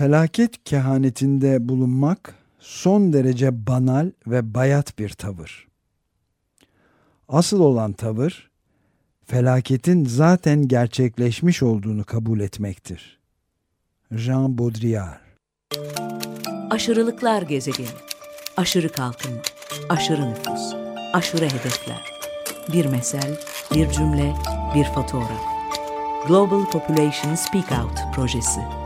Felaket kehanetinde bulunmak son derece banal ve bayat bir tavır. Asıl olan tavır, felaketin zaten gerçekleşmiş olduğunu kabul etmektir. Jean Baudrillard Aşırılıklar gezegeni. Aşırı kalkınma, aşırı nüfus, aşırı hedefler. Bir mesel, bir cümle, bir fotoğraf. Global Population Speak Out projesi.